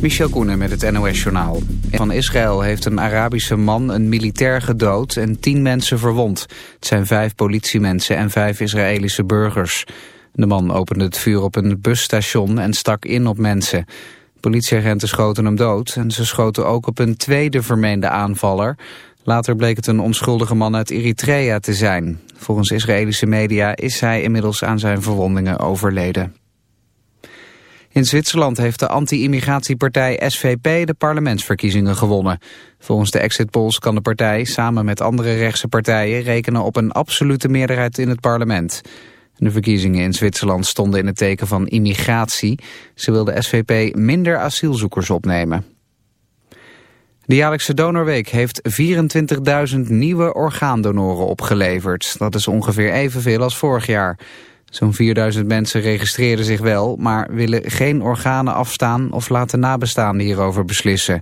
Michel Koenen met het NOS-journaal. Van Israël heeft een Arabische man een militair gedood en tien mensen verwond. Het zijn vijf politiemensen en vijf Israëlische burgers. De man opende het vuur op een busstation en stak in op mensen. Politieagenten schoten hem dood en ze schoten ook op een tweede vermeende aanvaller. Later bleek het een onschuldige man uit Eritrea te zijn. Volgens Israëlische media is hij inmiddels aan zijn verwondingen overleden. In Zwitserland heeft de anti-immigratiepartij SVP de parlementsverkiezingen gewonnen. Volgens de exit polls kan de partij samen met andere rechtse partijen rekenen op een absolute meerderheid in het parlement. De verkiezingen in Zwitserland stonden in het teken van immigratie. Ze wil de SVP minder asielzoekers opnemen. De jaarlijkse donorweek heeft 24.000 nieuwe orgaandonoren opgeleverd. Dat is ongeveer evenveel als vorig jaar. Zo'n 4000 mensen registreerden zich wel, maar willen geen organen afstaan of laten nabestaanden hierover beslissen.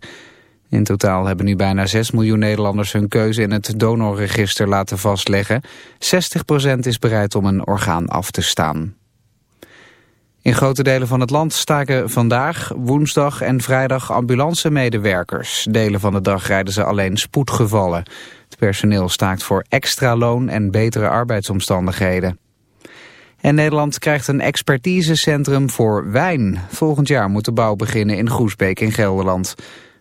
In totaal hebben nu bijna 6 miljoen Nederlanders hun keuze in het donorregister laten vastleggen. 60% is bereid om een orgaan af te staan. In grote delen van het land staken vandaag, woensdag en vrijdag ambulancemedewerkers. Delen van de dag rijden ze alleen spoedgevallen. Het personeel staakt voor extra loon en betere arbeidsomstandigheden. En Nederland krijgt een expertisecentrum voor wijn. Volgend jaar moet de bouw beginnen in Groesbeek in Gelderland.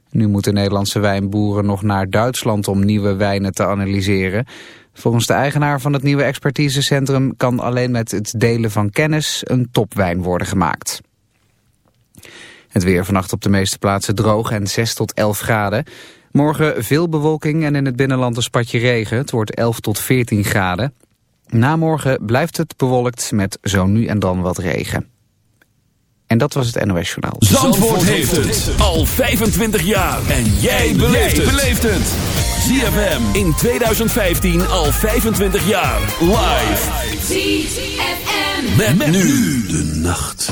Nu moeten Nederlandse wijnboeren nog naar Duitsland om nieuwe wijnen te analyseren. Volgens de eigenaar van het nieuwe expertisecentrum kan alleen met het delen van kennis een topwijn worden gemaakt. Het weer vannacht op de meeste plaatsen droog en 6 tot 11 graden. Morgen veel bewolking en in het binnenland een spatje regen. Het wordt 11 tot 14 graden. Na morgen blijft het bewolkt met zo nu en dan wat regen. En dat was het NOS Journaal. Zandvoort, heeft het al 25 jaar. En jij beleeft het. ZFM in 2015 al 25 jaar. Live. ZFM. Met, met nu de nacht.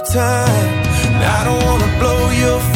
time. And I don't wanna blow your.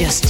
just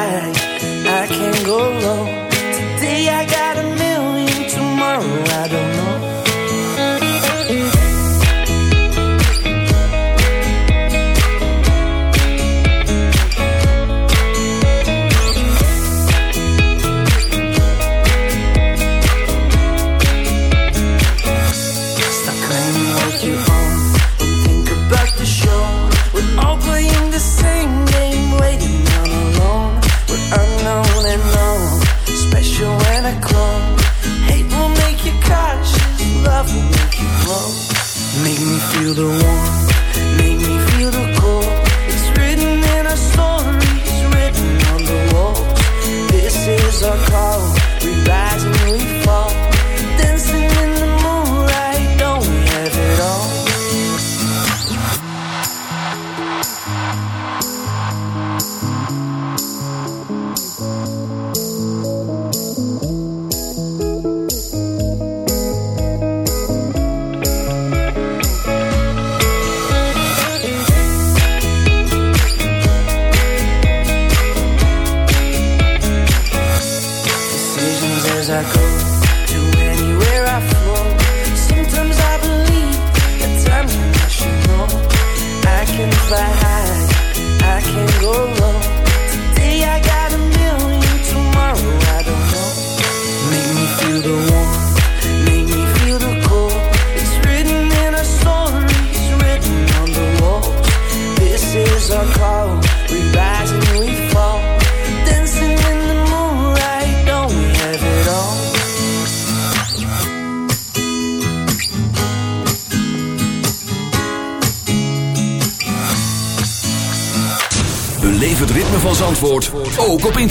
feel the one.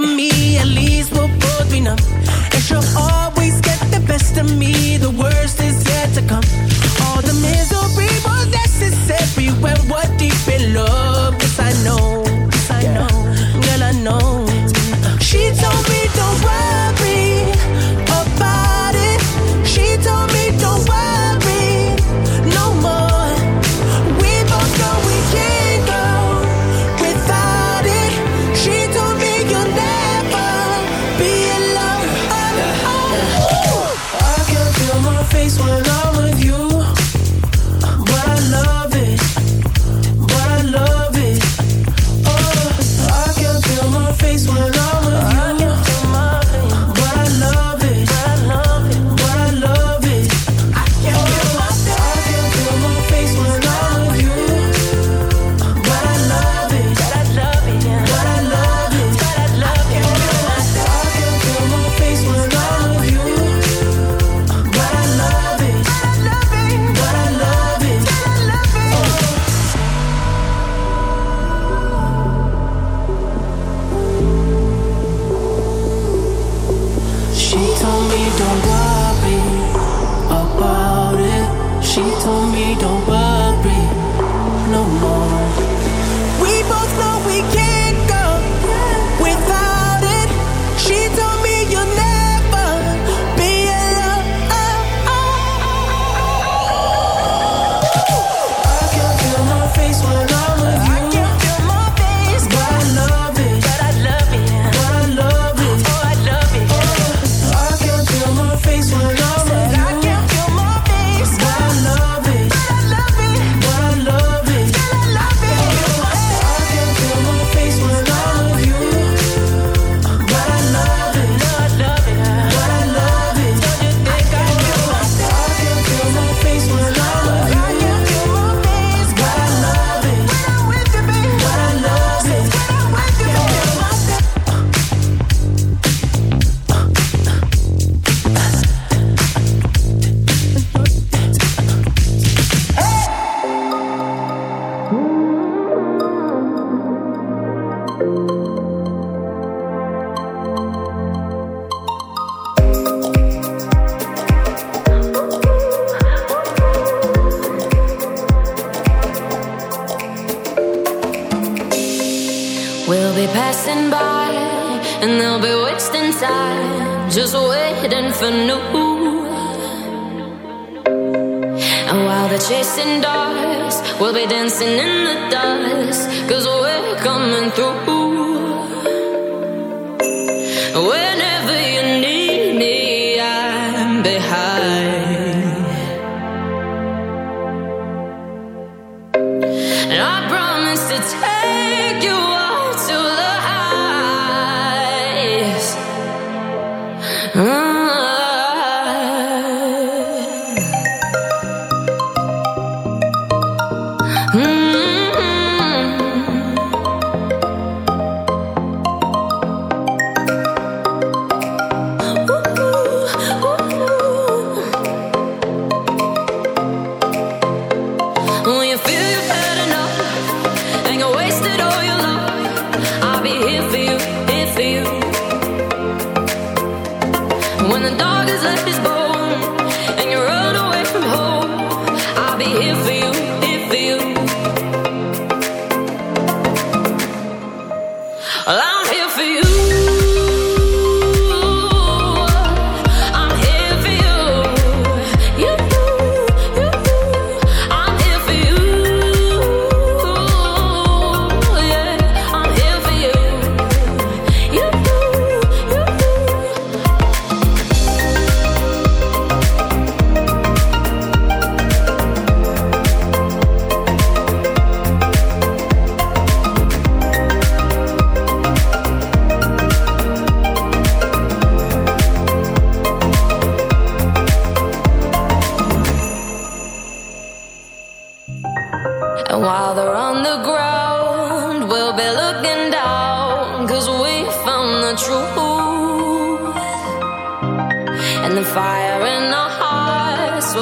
me, at least.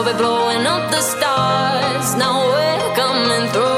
Be blowing up the stars. Now we're coming through,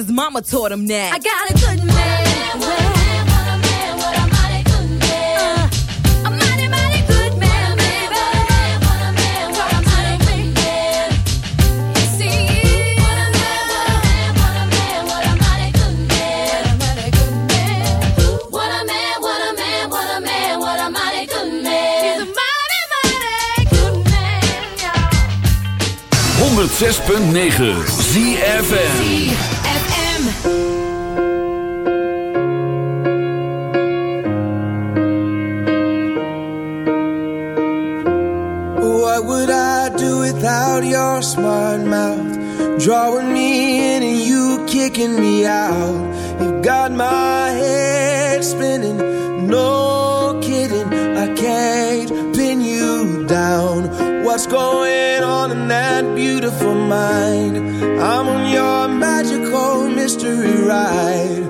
his mama taught him that. I got a good man. A mighty, mighty kicking me out. You've got my head spinning, no kidding. I can't pin you down. What's going on in that beautiful mind? I'm on your magical mystery ride.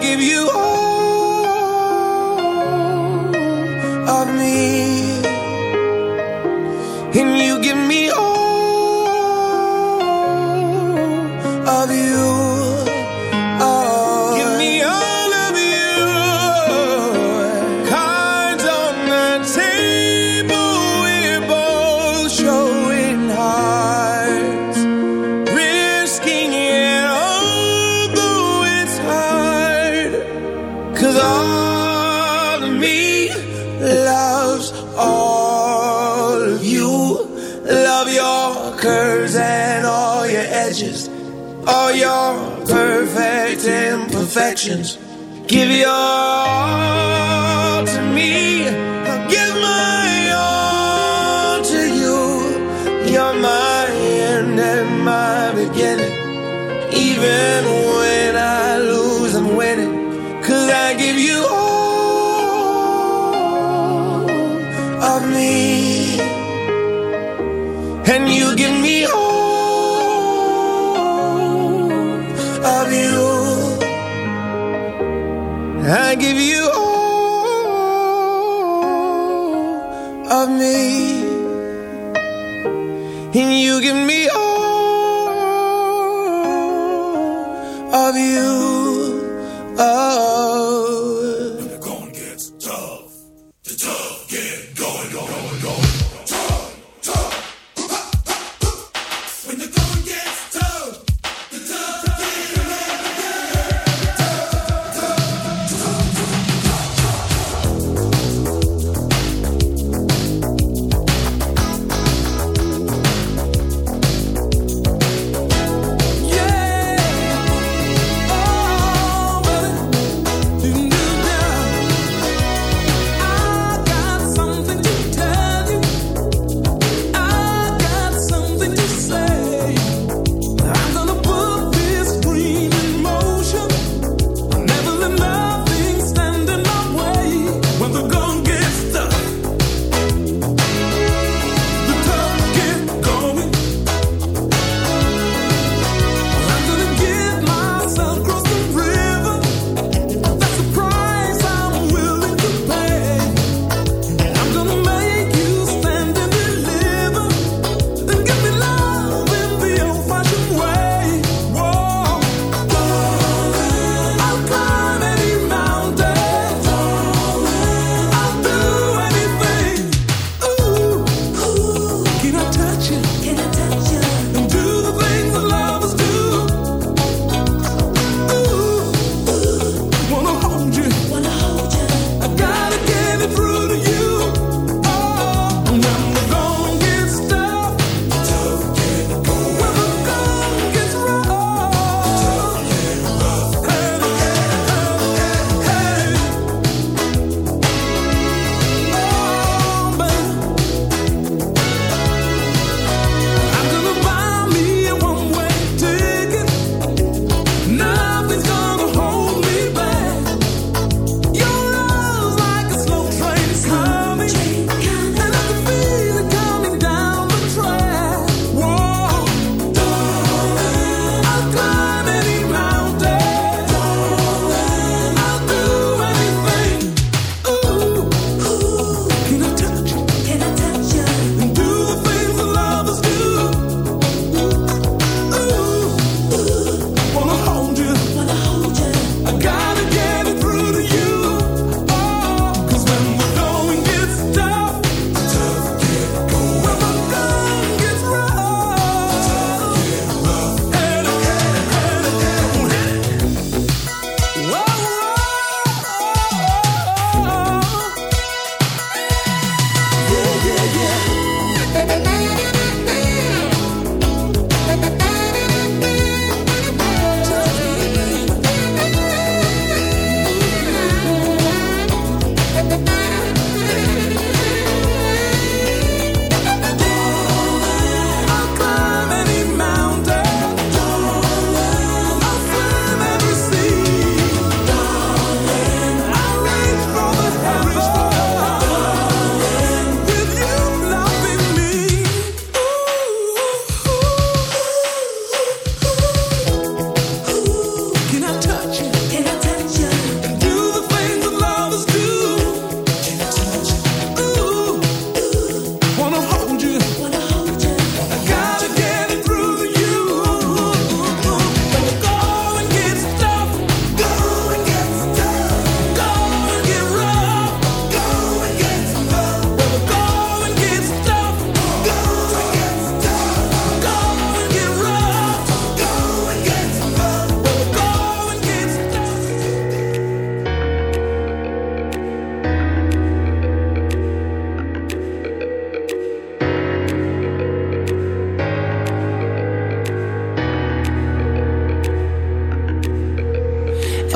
give you Christians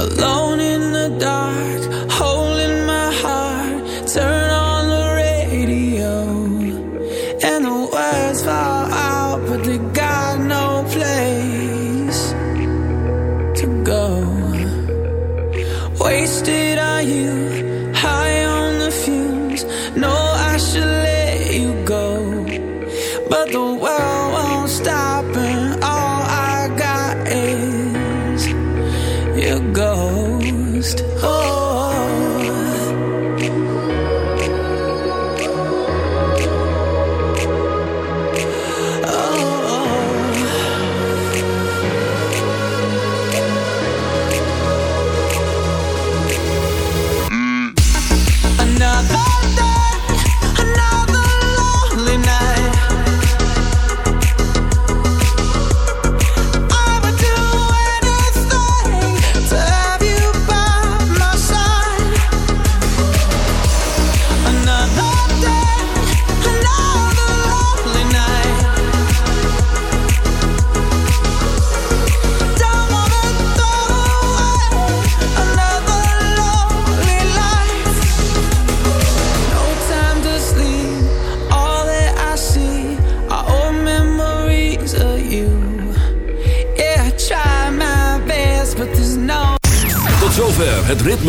alone.